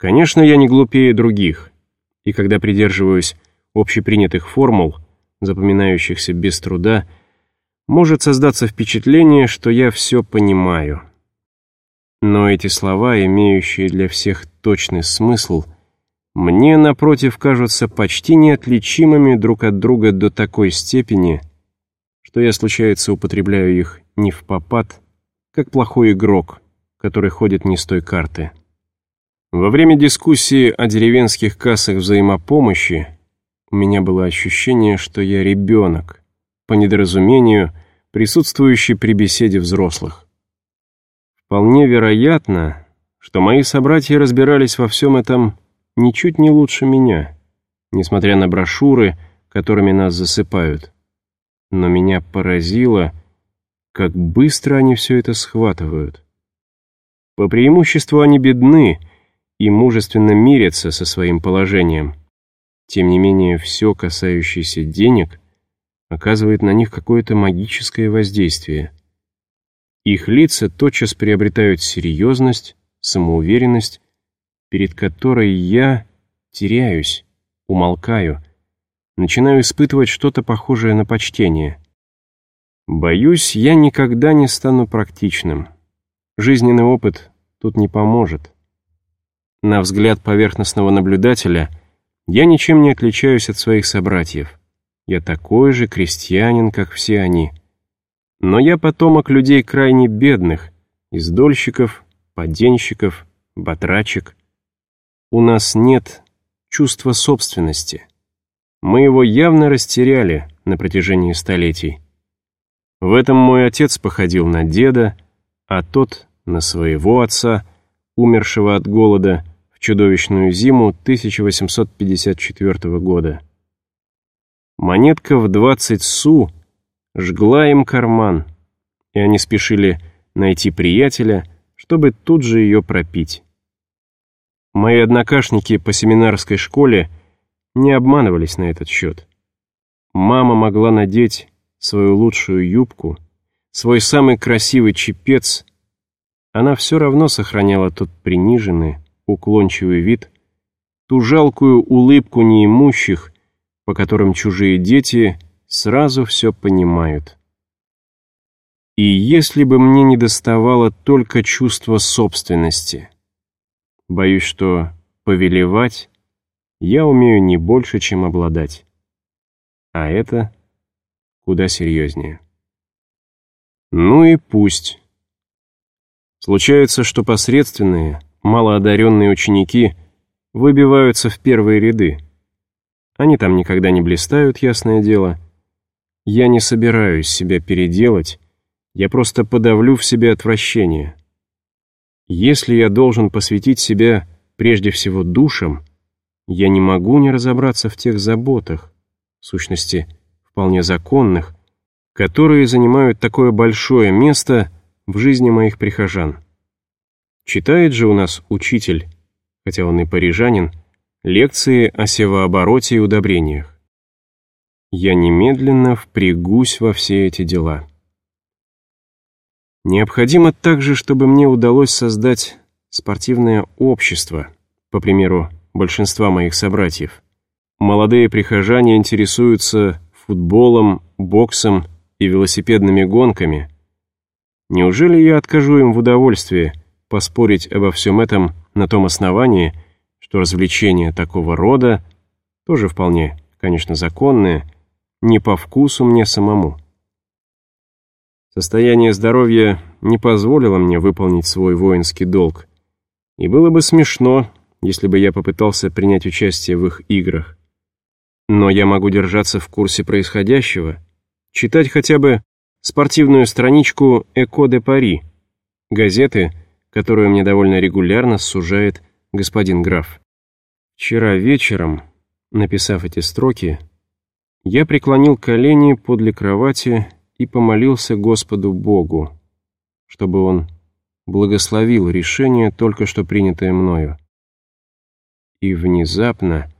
Конечно, я не глупее других, и когда придерживаюсь общепринятых формул, запоминающихся без труда, может создаться впечатление, что я все понимаю. Но эти слова, имеющие для всех точный смысл, мне, напротив, кажутся почти неотличимыми друг от друга до такой степени, что я, случается, употребляю их не в попад, как плохой игрок, который ходит не с той карты. Во время дискуссии о деревенских кассах взаимопомощи у меня было ощущение, что я ребенок, по недоразумению, присутствующий при беседе взрослых. Вполне вероятно, что мои собратья разбирались во всем этом ничуть не лучше меня, несмотря на брошюры, которыми нас засыпают. Но меня поразило, как быстро они все это схватывают. По преимуществу они бедны — и мужественно мирятся со своим положением. Тем не менее, все, касающееся денег, оказывает на них какое-то магическое воздействие. Их лица тотчас приобретают серьезность, самоуверенность, перед которой я теряюсь, умолкаю, начинаю испытывать что-то похожее на почтение. Боюсь, я никогда не стану практичным. Жизненный опыт тут не поможет. На взгляд поверхностного наблюдателя я ничем не отличаюсь от своих собратьев. Я такой же крестьянин, как все они. Но я потомок людей крайне бедных, издольщиков, поденщиков, батрачек. У нас нет чувства собственности. Мы его явно растеряли на протяжении столетий. В этом мой отец походил на деда, а тот — на своего отца, умершего от голода, чудовищную зиму 1854 года. Монетка в 20 су жгла им карман, и они спешили найти приятеля, чтобы тут же ее пропить. Мои однокашники по семинарской школе не обманывались на этот счет. Мама могла надеть свою лучшую юбку, свой самый красивый чепец, она все равно сохраняла тот приниженный, уклончивый вид, ту жалкую улыбку неимущих, по которым чужие дети сразу все понимают. И если бы мне не доставало только чувство собственности, боюсь, что повелевать я умею не больше, чем обладать. А это куда серьезнее. Ну и пусть. Случается, что посредственные — малоодаренные ученики выбиваются в первые ряды. Они там никогда не блистают, ясное дело. Я не собираюсь себя переделать, я просто подавлю в себе отвращение. Если я должен посвятить себя прежде всего душам, я не могу не разобраться в тех заботах, в сущности, вполне законных, которые занимают такое большое место в жизни моих прихожан. Читает же у нас учитель, хотя он и парижанин, лекции о севообороте и удобрениях. Я немедленно впрягусь во все эти дела. Необходимо также, чтобы мне удалось создать спортивное общество, по примеру большинства моих собратьев. Молодые прихожане интересуются футболом, боксом и велосипедными гонками. Неужели я откажу им в удовольствии, поспорить обо всем этом на том основании, что развлечения такого рода, тоже вполне, конечно, законные, не по вкусу мне самому. Состояние здоровья не позволило мне выполнить свой воинский долг, и было бы смешно, если бы я попытался принять участие в их играх. Но я могу держаться в курсе происходящего, читать хотя бы спортивную страничку «Эко де Пари», газеты, которую мне довольно регулярно сужает господин граф. Вчера вечером, написав эти строки, я преклонил колени подле кровати и помолился Господу Богу, чтобы Он благословил решение, только что принятое мною. И внезапно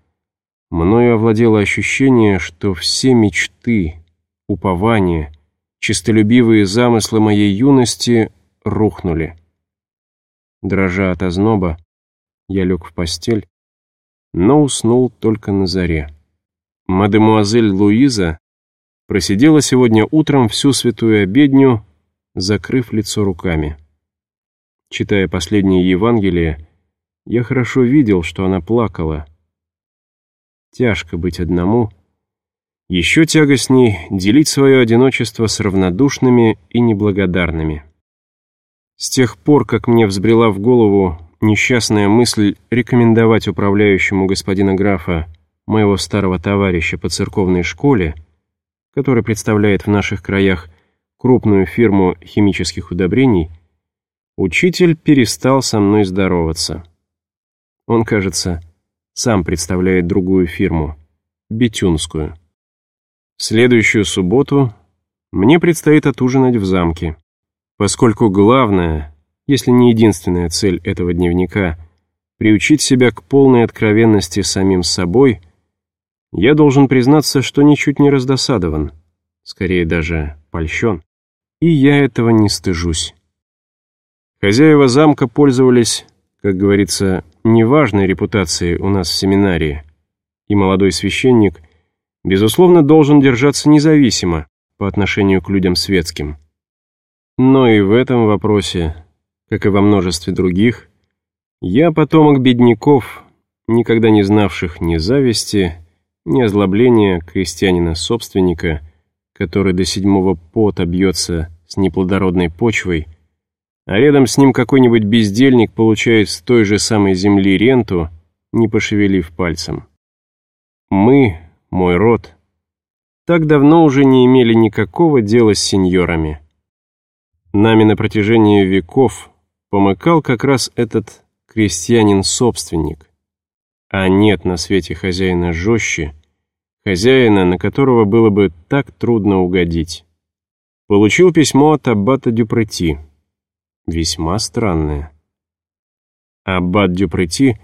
мною овладело ощущение, что все мечты, упования, честолюбивые замыслы моей юности рухнули. Дрожа от озноба, я лег в постель, но уснул только на заре. Мадемуазель Луиза просидела сегодня утром всю святую обедню, закрыв лицо руками. Читая последнее Евангелие, я хорошо видел, что она плакала. Тяжко быть одному. Еще тягостней делить свое одиночество с равнодушными и неблагодарными. С тех пор, как мне взбрела в голову несчастная мысль рекомендовать управляющему господина графа моего старого товарища по церковной школе, который представляет в наших краях крупную фирму химических удобрений, учитель перестал со мной здороваться. Он, кажется, сам представляет другую фирму, Бетюнскую. В следующую субботу мне предстоит отужинать в замке, поскольку главная, если не единственная цель этого дневника — приучить себя к полной откровенности самим собой, я должен признаться, что ничуть не раздосадован, скорее даже польщен. И я этого не стыжусь. Хозяева замка пользовались, как говорится, неважной репутацией у нас в семинарии, и молодой священник, безусловно, должен держаться независимо по отношению к людям светским. Но и в этом вопросе, как и во множестве других, я потомок бедняков, никогда не знавших ни зависти, ни озлобления крестьянина-собственника, который до седьмого пота бьется с неплодородной почвой, а рядом с ним какой-нибудь бездельник получает с той же самой земли ренту, не пошевелив пальцем. Мы, мой род, так давно уже не имели никакого дела с сеньорами. Нами на протяжении веков помыкал как раз этот крестьянин-собственник. А нет на свете хозяина жестче, хозяина, на которого было бы так трудно угодить. Получил письмо от аббата Дюпрети. Весьма странное. Аббат Дюпрети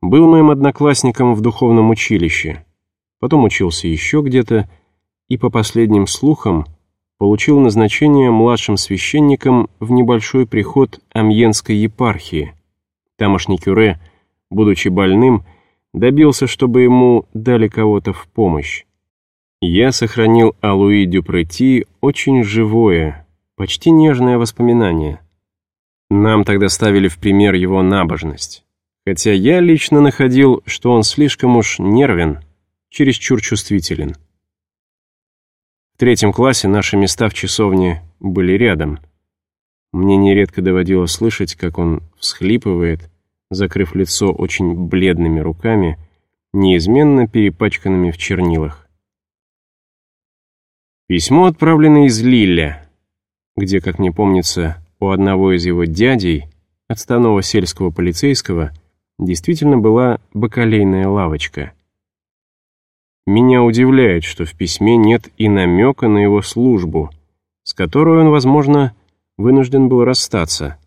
был моим одноклассником в духовном училище, потом учился еще где-то, и по последним слухам получил назначение младшим священником в небольшой приход Амьенской епархии. Тамошний кюре, будучи больным, добился, чтобы ему дали кого-то в помощь. Я сохранил о Луи Дюпрети очень живое, почти нежное воспоминание. Нам тогда ставили в пример его набожность. Хотя я лично находил, что он слишком уж нервен, чересчур чувствителен. В третьем классе наши места в часовне были рядом. Мне нередко доводилось слышать, как он всхлипывает, закрыв лицо очень бледными руками, неизменно перепачканными в чернилах. Письмо отправлено из Лилля, где, как мне помнится, у одного из его дядей, отставного сельского полицейского, действительно была бакалейная лавочка. Меня удивляет, что в письме нет и намека на его службу, с которой он, возможно, вынужден был расстаться.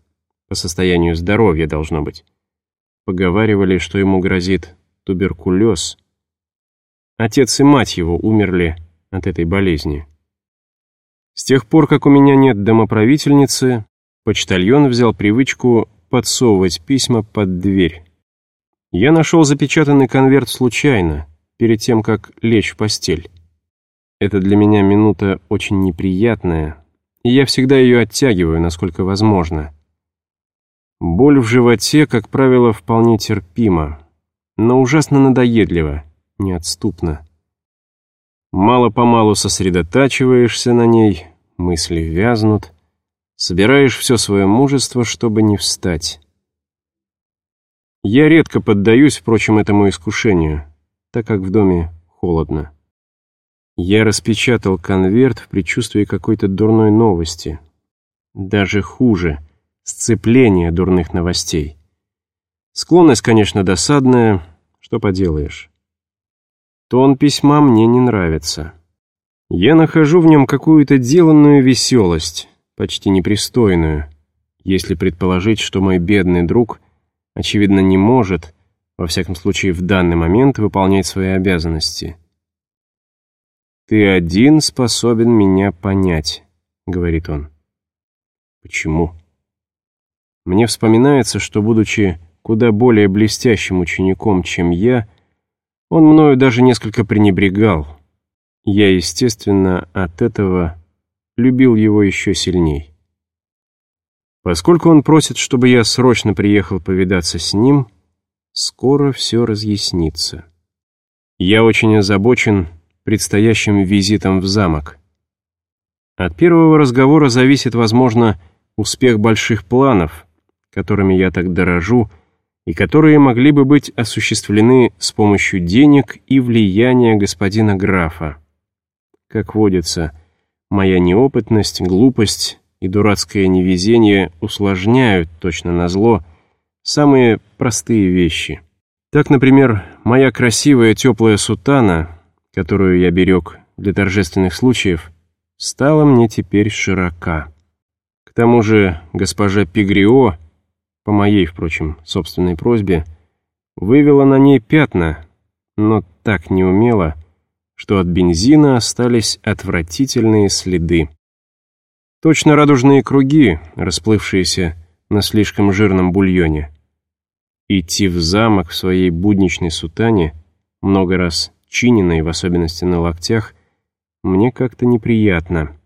По состоянию здоровья должно быть. Поговаривали, что ему грозит туберкулез. Отец и мать его умерли от этой болезни. С тех пор, как у меня нет домоправительницы, почтальон взял привычку подсовывать письма под дверь. Я нашел запечатанный конверт случайно, перед тем, как лечь в постель. Это для меня минута очень неприятная, и я всегда ее оттягиваю, насколько возможно. Боль в животе, как правило, вполне терпима, но ужасно надоедлива, неотступна. Мало-помалу сосредотачиваешься на ней, мысли вязнут, собираешь все свое мужество, чтобы не встать. Я редко поддаюсь, впрочем, этому искушению, так как в доме холодно. Я распечатал конверт в предчувствии какой-то дурной новости. Даже хуже — сцепление дурных новостей. Склонность, конечно, досадная, что поделаешь. Тон письма мне не нравится. Я нахожу в нем какую-то деланную веселость, почти непристойную, если предположить, что мой бедный друг, очевидно, не может, во всяком случае в данный момент, выполнять свои обязанности. «Ты один способен меня понять», — говорит он. «Почему?» Мне вспоминается, что, будучи куда более блестящим учеником, чем я, он мною даже несколько пренебрегал. Я, естественно, от этого любил его еще сильней. Поскольку он просит, чтобы я срочно приехал повидаться с ним, скоро все разъяснится. Я очень озабочен предстоящим визитом в замок. От первого разговора зависит, возможно, успех больших планов, которыми я так дорожу, и которые могли бы быть осуществлены с помощью денег и влияния господина графа. Как водится, моя неопытность, глупость и дурацкое невезение усложняют, точно назло, самые простые вещи. Так, например, моя красивая теплая сутана, которую я берег для торжественных случаев, стала мне теперь широка. К тому же госпожа Пигрио, по моей, впрочем, собственной просьбе, вывела на ней пятна, но так неумело, что от бензина остались отвратительные следы. Точно радужные круги, расплывшиеся на слишком жирном бульоне. Идти в замок в своей будничной сутане, много раз чиненной, в особенности на локтях, мне как-то неприятно.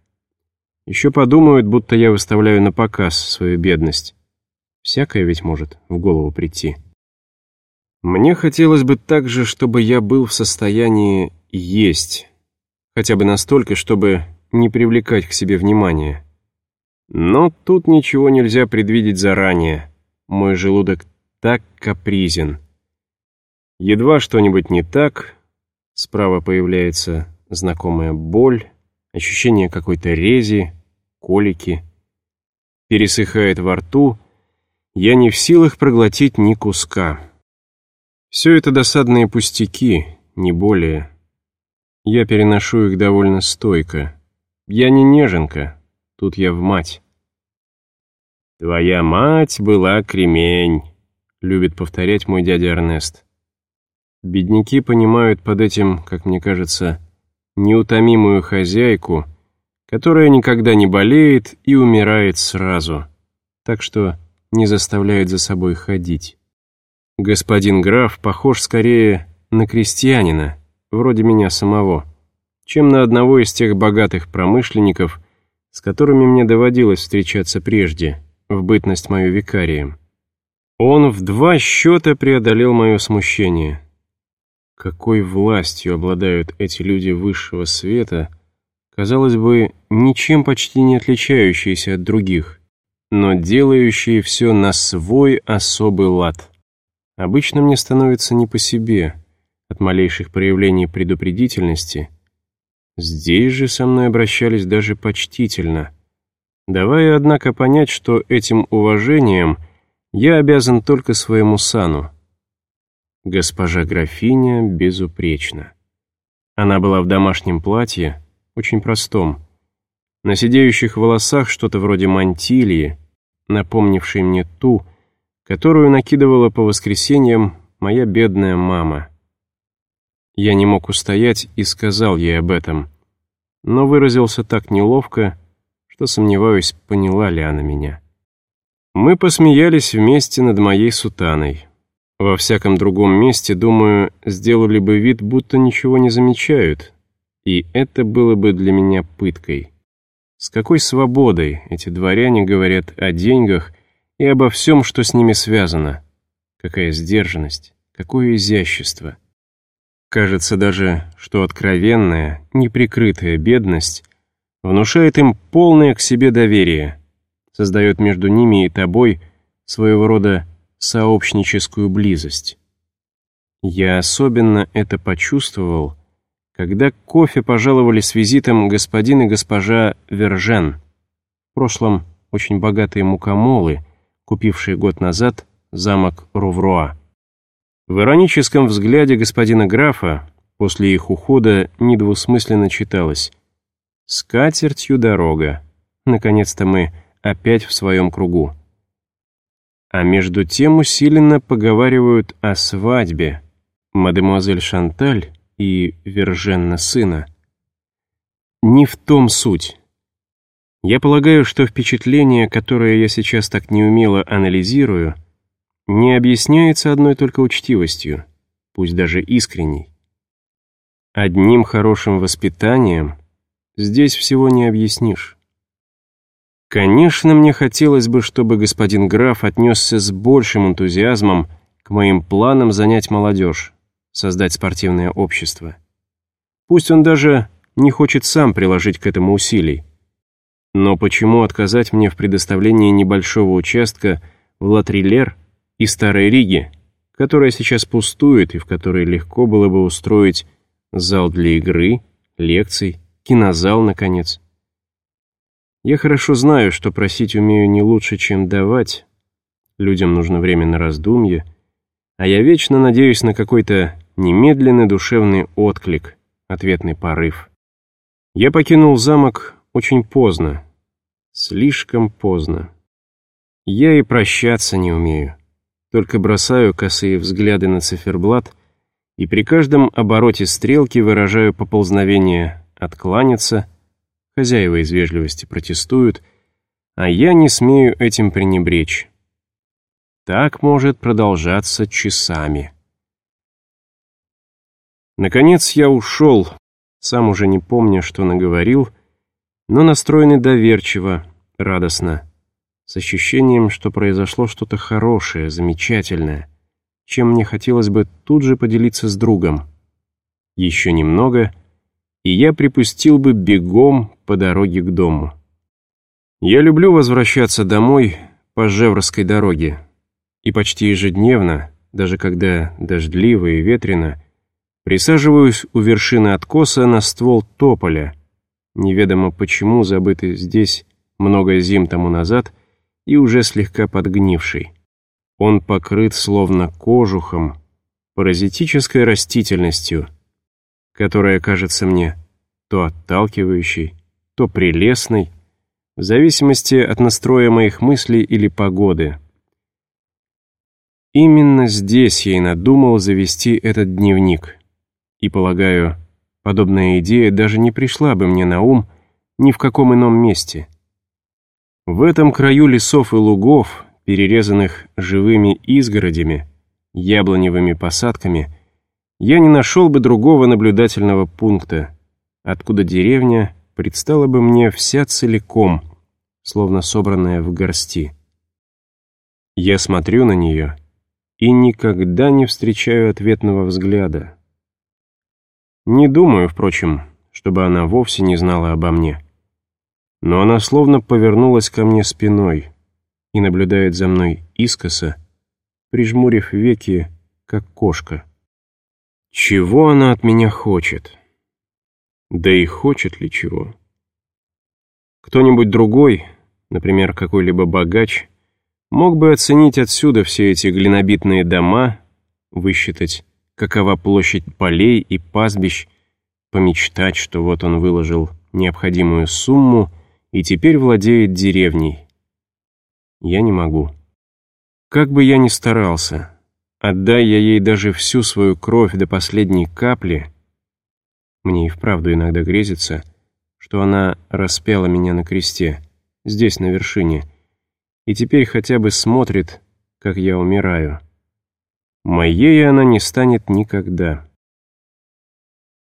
Еще подумают, будто я выставляю на показ свою бедность. Всякое ведь может в голову прийти. Мне хотелось бы также, чтобы я был в состоянии есть, хотя бы настолько, чтобы не привлекать к себе внимания. Но тут ничего нельзя предвидеть заранее. Мой желудок так капризен. Едва что-нибудь не так, справа появляется знакомая боль, ощущение какой-то рези, колики. Пересыхает во рту, я не в силах проглотить ни куска. Все это досадные пустяки, не более. Я переношу их довольно стойко. Я не неженка, тут я в мать. «Твоя мать была кремень», — любит повторять мой дядя Эрнест. Бедняки понимают под этим, как мне кажется, неутомимую хозяйку, которая никогда не болеет и умирает сразу, так что не заставляет за собой ходить. Господин граф похож скорее на крестьянина, вроде меня самого, чем на одного из тех богатых промышленников, с которыми мне доводилось встречаться прежде, в бытность мою викарием. Он в два счета преодолел мое смущение — какой властью обладают эти люди высшего света, казалось бы, ничем почти не отличающиеся от других, но делающие все на свой особый лад. Обычно мне становится не по себе от малейших проявлений предупредительности. Здесь же со мной обращались даже почтительно, давая, однако, понять, что этим уважением я обязан только своему сану. Госпожа графиня безупречна. Она была в домашнем платье, очень простом. На сидеющих волосах что-то вроде мантилии, напомнившей мне ту, которую накидывала по воскресеньям моя бедная мама. Я не мог устоять и сказал ей об этом, но выразился так неловко, что сомневаюсь, поняла ли она меня. Мы посмеялись вместе над моей сутаной. Во всяком другом месте, думаю, сделали бы вид, будто ничего не замечают, и это было бы для меня пыткой. С какой свободой эти дворяне говорят о деньгах и обо всем, что с ними связано. Какая сдержанность, какое изящество. Кажется даже, что откровенная, неприкрытая бедность внушает им полное к себе доверие, создает между ними и тобой своего рода сообщническую близость. Я особенно это почувствовал, когда кофе пожаловали с визитом господин и госпожа Вержен, в прошлом очень богатые мукомолы, купившие год назад замок Рувруа. В ироническом взгляде господина графа после их ухода недвусмысленно читалось «С катертью дорога. Наконец-то мы опять в своем кругу» а между тем усиленно поговаривают о свадьбе мадемуазель Шанталь и Верженна сына. Не в том суть. Я полагаю, что впечатление, которое я сейчас так неумело анализирую, не объясняется одной только учтивостью, пусть даже искренней. Одним хорошим воспитанием здесь всего не объяснишь. Конечно, мне хотелось бы, чтобы господин граф отнесся с большим энтузиазмом к моим планам занять молодежь, создать спортивное общество. Пусть он даже не хочет сам приложить к этому усилий. Но почему отказать мне в предоставлении небольшого участка в Латрилер и Старой Риге, которая сейчас пустует и в которой легко было бы устроить зал для игры, лекций, кинозал, наконец. Я хорошо знаю, что просить умею не лучше, чем давать. Людям нужно время на раздумье, а я вечно надеюсь на какой-то немедленный душевный отклик, ответный порыв. Я покинул замок очень поздно, слишком поздно. Я и прощаться не умею, только бросаю косые взгляды на циферблат и при каждом обороте стрелки выражаю поползновение откланяться, хозяева из вежливости протестуют, а я не смею этим пренебречь. Так может продолжаться часами. Наконец я ушел, сам уже не помня, что наговорил, но настроенный доверчиво, радостно, с ощущением, что произошло что-то хорошее, замечательное, чем мне хотелось бы тут же поделиться с другом. Еще немного, и я припустил бы бегом по дороге к дому. Я люблю возвращаться домой по Жеврской дороге, и почти ежедневно, даже когда дождливо и ветрено, Присаживаюсь у вершины откоса на ствол тополя, неведомо почему забытый здесь много зим тому назад и уже слегка подгнивший. Он покрыт словно кожухом, паразитической растительностью, которая кажется мне то отталкивающей, то прелестной, в зависимости от настроя моих мыслей или погоды. Именно здесь я и надумал завести этот дневник. И, полагаю, подобная идея даже не пришла бы мне на ум ни в каком ином месте. В этом краю лесов и лугов, перерезанных живыми изгородями, яблоневыми посадками, я не нашел бы другого наблюдательного пункта, откуда деревня предстала бы мне вся целиком, словно собранная в горсти. Я смотрю на нее и никогда не встречаю ответного взгляда. Не думаю, впрочем, чтобы она вовсе не знала обо мне. Но она словно повернулась ко мне спиной и наблюдает за мной искоса, прижмурив веки, как кошка. Чего она от меня хочет? Да и хочет ли чего? Кто-нибудь другой, например, какой-либо богач, мог бы оценить отсюда все эти глинобитные дома, высчитать какова площадь полей и пастбищ, помечтать, что вот он выложил необходимую сумму и теперь владеет деревней. Я не могу. Как бы я ни старался, отдай я ей даже всю свою кровь до последней капли, мне и вправду иногда грезится, что она распяла меня на кресте, здесь, на вершине, и теперь хотя бы смотрит, как я умираю. Моей она не станет никогда.